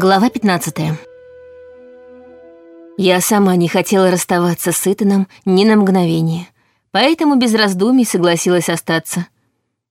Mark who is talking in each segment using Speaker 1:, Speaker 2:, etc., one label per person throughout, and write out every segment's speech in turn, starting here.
Speaker 1: Глава 15 Я сама не хотела расставаться с Итаном ни на мгновение, поэтому без раздумий согласилась остаться.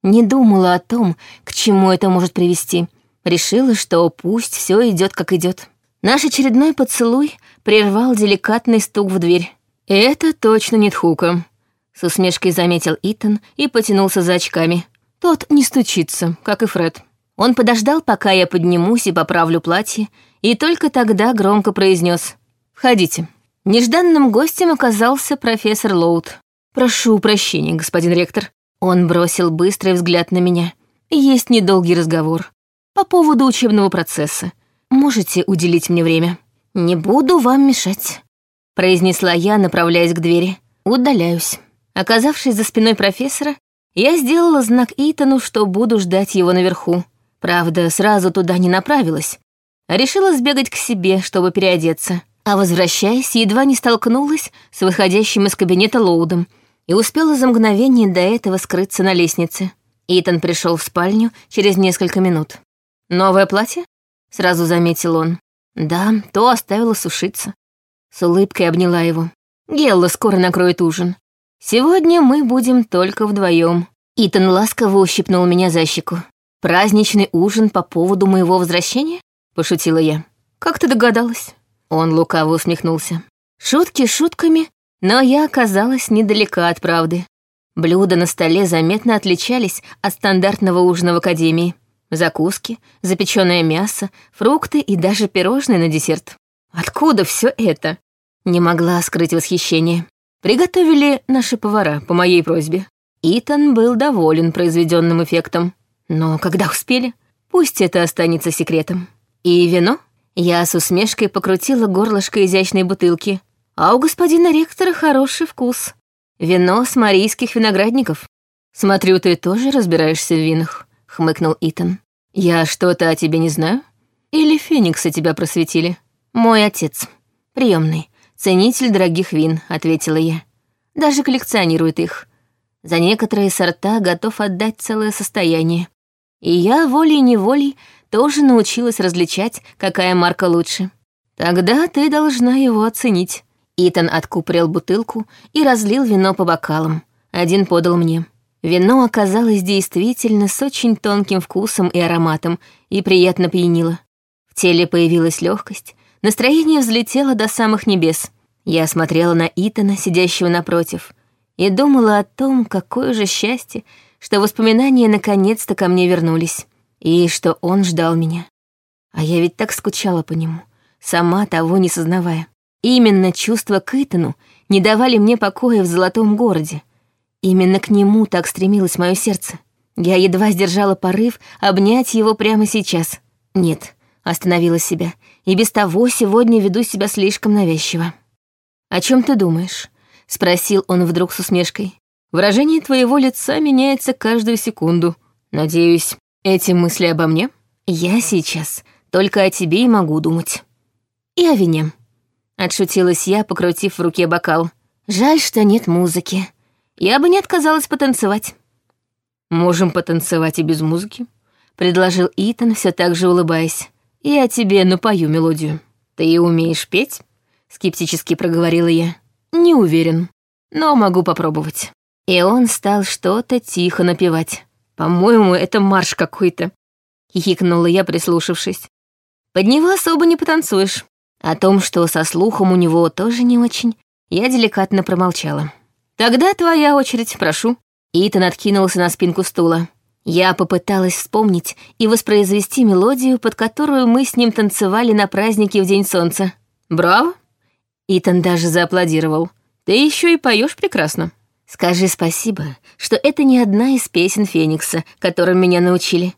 Speaker 1: Не думала о том, к чему это может привести. Решила, что пусть все идет как идет. Наш очередной поцелуй прервал деликатный стук в дверь. «Это точно не Тхука», — с усмешкой заметил Итан и потянулся за очками. «Тот не стучится, как и Фред». Он подождал, пока я поднимусь и поправлю платье, и только тогда громко произнес «Входите». Нежданным гостем оказался профессор Лоуд. «Прошу прощения, господин ректор». Он бросил быстрый взгляд на меня. «Есть недолгий разговор. По поводу учебного процесса. Можете уделить мне время?» «Не буду вам мешать», — произнесла я, направляясь к двери. «Удаляюсь». Оказавшись за спиной профессора, я сделала знак Итану, что буду ждать его наверху. Правда, сразу туда не направилась, решила сбегать к себе, чтобы переодеться. А возвращаясь, едва не столкнулась с выходящим из кабинета Лоудом и успела за мгновение до этого скрыться на лестнице. Итан пришел в спальню через несколько минут. «Новое платье?» — сразу заметил он. «Да, то оставила сушиться». С улыбкой обняла его. «Гелла скоро накроет ужин. Сегодня мы будем только вдвоем. Итан ласково ущипнул меня за щеку. «Праздничный ужин по поводу моего возвращения?» — пошутила я. «Как ты догадалась?» Он лукаво усмехнулся. Шутки шутками, но я оказалась недалека от правды. Блюда на столе заметно отличались от стандартного ужина в академии. Закуски, запеченное мясо, фрукты и даже пирожные на десерт. Откуда все это? Не могла скрыть восхищение. Приготовили наши повара по моей просьбе. Итан был доволен произведенным эффектом. Но когда успели, пусть это останется секретом. И вино? Я с усмешкой покрутила горлышко изящной бутылки. А у господина ректора хороший вкус. Вино с марийских виноградников. Смотрю, ты тоже разбираешься в винах, хмыкнул Итан. Я что-то о тебе не знаю? Или фениксы тебя просветили? Мой отец. приемный, ценитель дорогих вин, ответила я. Даже коллекционирует их. За некоторые сорта готов отдать целое состояние. И я волей-неволей тоже научилась различать, какая марка лучше. Тогда ты должна его оценить. Итан откупорил бутылку и разлил вино по бокалам. Один подал мне. Вино оказалось действительно с очень тонким вкусом и ароматом и приятно пьянило. В теле появилась легкость, настроение взлетело до самых небес. Я смотрела на Итана, сидящего напротив, и думала о том, какое же счастье, что воспоминания наконец-то ко мне вернулись, и что он ждал меня. А я ведь так скучала по нему, сама того не сознавая. Именно чувства к Итану не давали мне покоя в золотом городе. Именно к нему так стремилось мое сердце. Я едва сдержала порыв обнять его прямо сейчас. Нет, остановила себя. И без того сегодня веду себя слишком навязчиво. «О чем ты думаешь?» — спросил он вдруг с усмешкой. Выражение твоего лица меняется каждую секунду. Надеюсь, эти мысли обо мне? Я сейчас только о тебе и могу думать. И о вине. Отшутилась я, покрутив в руке бокал. Жаль, что нет музыки. Я бы не отказалась потанцевать. Можем потанцевать и без музыки, предложил Итан, все так же улыбаясь. Я тебе напою мелодию. Ты умеешь петь? Скептически проговорила я. Не уверен, но могу попробовать. И он стал что-то тихо напевать. «По-моему, это марш какой-то», — хихикнула я, прислушавшись. «Под него особо не потанцуешь». О том, что со слухом у него тоже не очень, я деликатно промолчала. «Тогда твоя очередь, прошу». Итан откинулся на спинку стула. Я попыталась вспомнить и воспроизвести мелодию, под которую мы с ним танцевали на празднике в День Солнца. «Браво!» Итан даже зааплодировал. «Ты еще и поешь прекрасно». Скажи спасибо, что это не одна из песен Феникса, которым меня научили.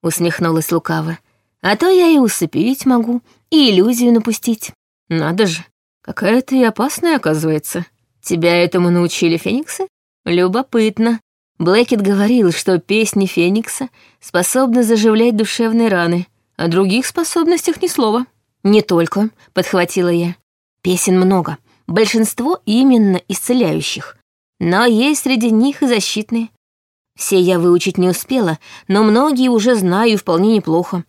Speaker 1: Усмехнулась лукаво. А то я и усыпить могу, и иллюзию напустить. Надо же, какая ты опасная, оказывается. Тебя этому научили Фениксы? Любопытно. Блэкет говорил, что песни Феникса способны заживлять душевные раны, о других способностях ни слова. Не только, подхватила я. Песен много, большинство именно исцеляющих, но есть среди них и защитные. Все я выучить не успела, но многие уже знаю вполне неплохо.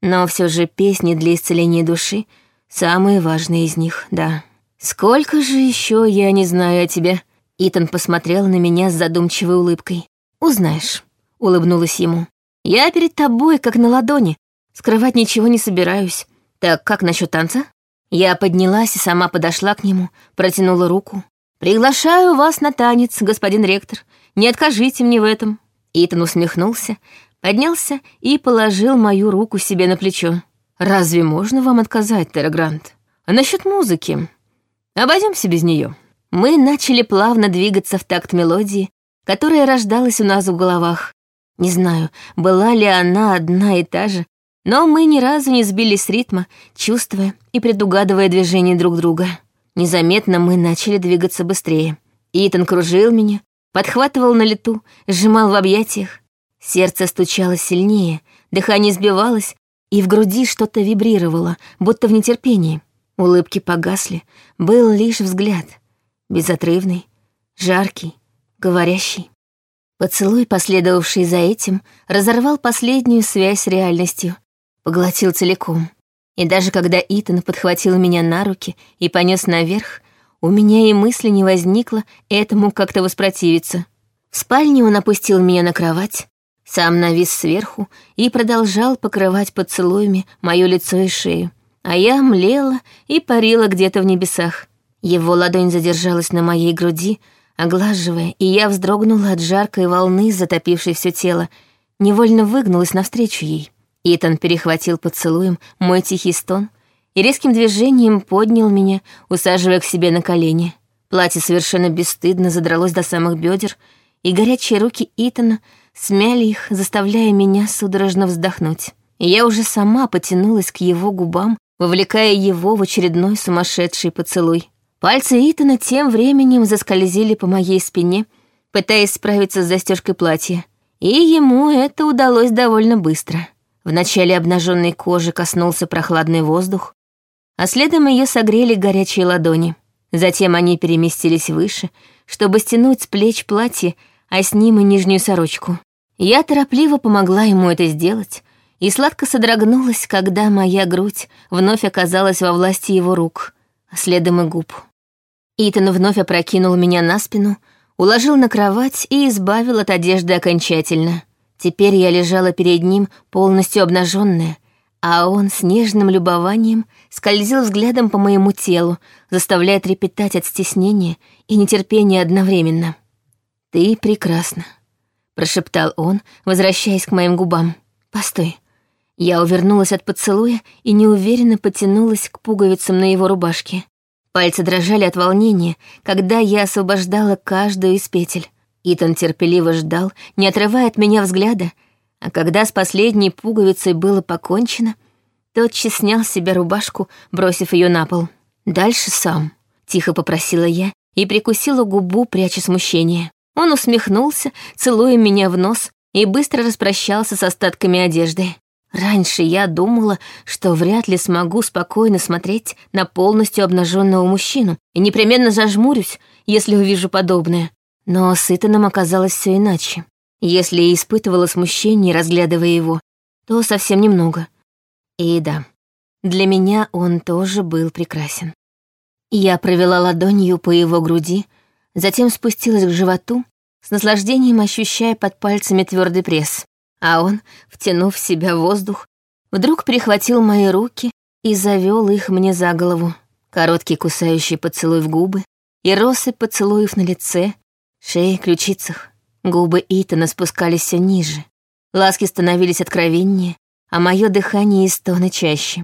Speaker 1: Но все же песни для исцеления души — самые важные из них, да. «Сколько же еще я не знаю о тебе?» Итан посмотрел на меня с задумчивой улыбкой. «Узнаешь», — улыбнулась ему. «Я перед тобой, как на ладони. Скрывать ничего не собираюсь. Так как насчет танца?» Я поднялась и сама подошла к нему, протянула руку. «Приглашаю вас на танец, господин ректор. Не откажите мне в этом». Итан усмехнулся, поднялся и положил мою руку себе на плечо. «Разве можно вам отказать, Террагрант? А насчет музыки? Обойдемся без нее. Мы начали плавно двигаться в такт мелодии, которая рождалась у нас в головах. Не знаю, была ли она одна и та же, но мы ни разу не сбились с ритма, чувствуя и предугадывая движения друг друга. Незаметно мы начали двигаться быстрее. Итан кружил меня, подхватывал на лету, сжимал в объятиях. Сердце стучало сильнее, дыхание сбивалось, и в груди что-то вибрировало, будто в нетерпении. Улыбки погасли, был лишь взгляд. Безотрывный, жаркий, говорящий. Поцелуй, последовавший за этим, разорвал последнюю связь с реальностью, поглотил целиком. И даже когда Итан подхватил меня на руки и понес наверх, у меня и мысли не возникло этому как-то воспротивиться. В спальне он опустил меня на кровать, сам навис сверху и продолжал покрывать поцелуями мое лицо и шею, а я млела и парила где-то в небесах. Его ладонь задержалась на моей груди, оглаживая, и я вздрогнула от жаркой волны, затопившей все тело, невольно выгнулась навстречу ей. Итан перехватил поцелуем мой тихий стон и резким движением поднял меня, усаживая к себе на колени. Платье совершенно бесстыдно задралось до самых бедер, и горячие руки Итана смяли их, заставляя меня судорожно вздохнуть. Я уже сама потянулась к его губам, вовлекая его в очередной сумасшедший поцелуй. Пальцы Итана тем временем заскользили по моей спине, пытаясь справиться с застежкой платья. И ему это удалось довольно быстро. В начале обнаженной кожи коснулся прохладный воздух, а следом ее согрели горячие ладони. Затем они переместились выше, чтобы стянуть с плеч платье, а с ним и нижнюю сорочку. Я торопливо помогла ему это сделать, и сладко содрогнулась, когда моя грудь вновь оказалась во власти его рук, а следом и губ. Итан вновь опрокинул меня на спину, уложил на кровать и избавил от одежды окончательно. Теперь я лежала перед ним полностью обнаженная, а он с нежным любованием скользил взглядом по моему телу, заставляя трепетать от стеснения и нетерпения одновременно. «Ты прекрасна», — прошептал он, возвращаясь к моим губам. «Постой». Я увернулась от поцелуя и неуверенно потянулась к пуговицам на его рубашке. Пальцы дрожали от волнения, когда я освобождала каждую из петель. Итан терпеливо ждал, не отрывая от меня взгляда, а когда с последней пуговицей было покончено, тотчас снял с себя рубашку, бросив ее на пол. «Дальше сам», — тихо попросила я и прикусила губу, пряча смущение. Он усмехнулся, целуя меня в нос, и быстро распрощался с остатками одежды. Раньше я думала, что вряд ли смогу спокойно смотреть на полностью обнаженного мужчину и непременно зажмурюсь, если увижу подобное. Но с Итаном оказалось все иначе. Если и испытывала смущение, разглядывая его, то совсем немного. И да, для меня он тоже был прекрасен. Я провела ладонью по его груди, затем спустилась к животу, с наслаждением ощущая под пальцами твердый пресс. А он, втянув в себя воздух, вдруг перехватил мои руки и завел их мне за голову. Короткий кусающий поцелуй в губы и россыпь поцелуев на лице, шее, ключицах. Губы Итана спускались все ниже. Ласки становились откровеннее, а мое дыхание и стоны чаще.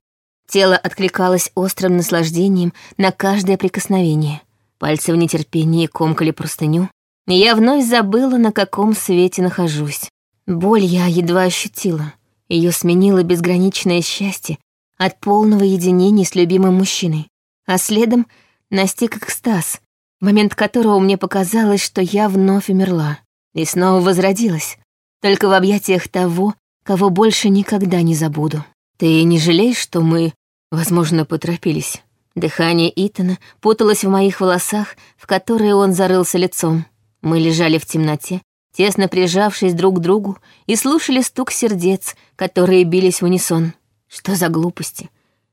Speaker 1: Тело откликалось острым наслаждением на каждое прикосновение. Пальцы в нетерпении комкали простыню. И я вновь забыла, на каком свете нахожусь. Боль я едва ощутила. Ее сменило безграничное счастье от полного единения с любимым мужчиной. А следом настиг экстаз, момент которого мне показалось, что я вновь умерла и снова возродилась, только в объятиях того, кого больше никогда не забуду. Ты не жалеешь, что мы, возможно, поторопились? Дыхание Итана путалось в моих волосах, в которые он зарылся лицом. Мы лежали в темноте, тесно прижавшись друг к другу, и слушали стук сердец, которые бились в унисон. Что за глупости?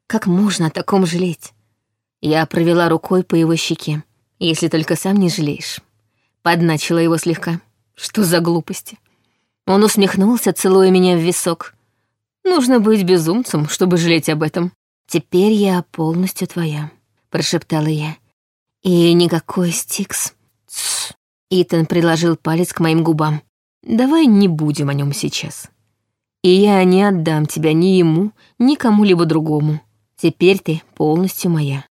Speaker 1: Как можно о таком жалеть? Я провела рукой по его щеке. Если только сам не жалеешь. Подначила его слегка. Что за глупости? Он усмехнулся, целуя меня в висок. Нужно быть безумцем, чтобы жалеть об этом. Теперь я полностью твоя, прошептала я. И никакой стикс. Тс. Итан приложил палец к моим губам. Давай не будем о нем сейчас. И я не отдам тебя ни ему, ни кому-либо другому. Теперь ты полностью моя.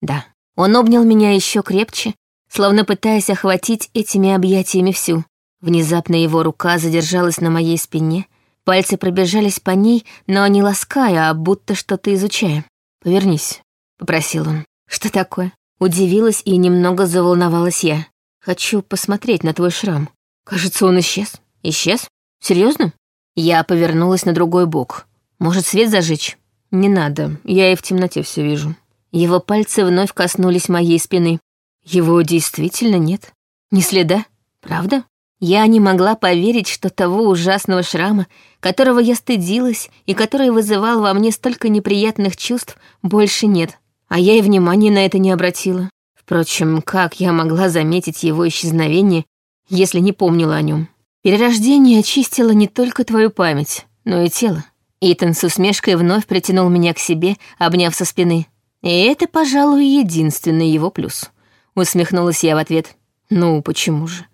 Speaker 1: Да. Он обнял меня еще крепче, словно пытаясь охватить этими объятиями всю. Внезапно его рука задержалась на моей спине, пальцы пробежались по ней, но не лаская, а будто что-то изучая. «Повернись», — попросил он. «Что такое?» Удивилась и немного заволновалась я. «Хочу посмотреть на твой шрам. Кажется, он исчез». «Исчез? Серьезно? Я повернулась на другой бок. «Может, свет зажечь?» «Не надо, я и в темноте все вижу». Его пальцы вновь коснулись моей спины. Его действительно нет. Ни следа. Правда? Я не могла поверить, что того ужасного шрама, которого я стыдилась и который вызывал во мне столько неприятных чувств, больше нет. А я и внимания на это не обратила. Впрочем, как я могла заметить его исчезновение, если не помнила о нем? Перерождение очистило не только твою память, но и тело. Итан с усмешкой вновь притянул меня к себе, обняв со спины. И это, пожалуй, единственный его плюс. Усмехнулась я в ответ. Ну, почему же?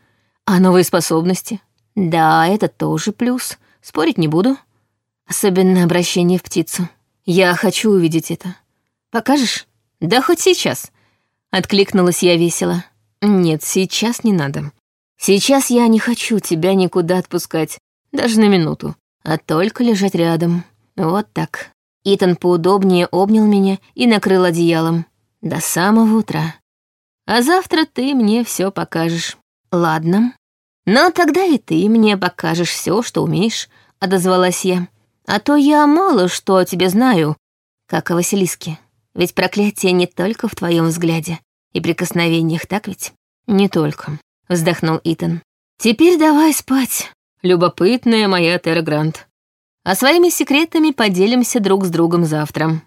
Speaker 1: А новые способности? Да, это тоже плюс. Спорить не буду. Особенно обращение в птицу. Я хочу увидеть это. Покажешь? Да хоть сейчас. Откликнулась я весело. Нет, сейчас не надо. Сейчас я не хочу тебя никуда отпускать, даже на минуту, а только лежать рядом. Вот так. Итан поудобнее обнял меня и накрыл одеялом. До самого утра. А завтра ты мне все покажешь. Ладно. Но тогда и ты мне покажешь все, что умеешь, отозвалась я. А то я мало что о тебе знаю, как о Василиске. Ведь проклятие не только в твоем взгляде и прикосновениях, так ведь? Не только, вздохнул Итан. Теперь давай спать, любопытная моя Терра. А своими секретами поделимся друг с другом завтра.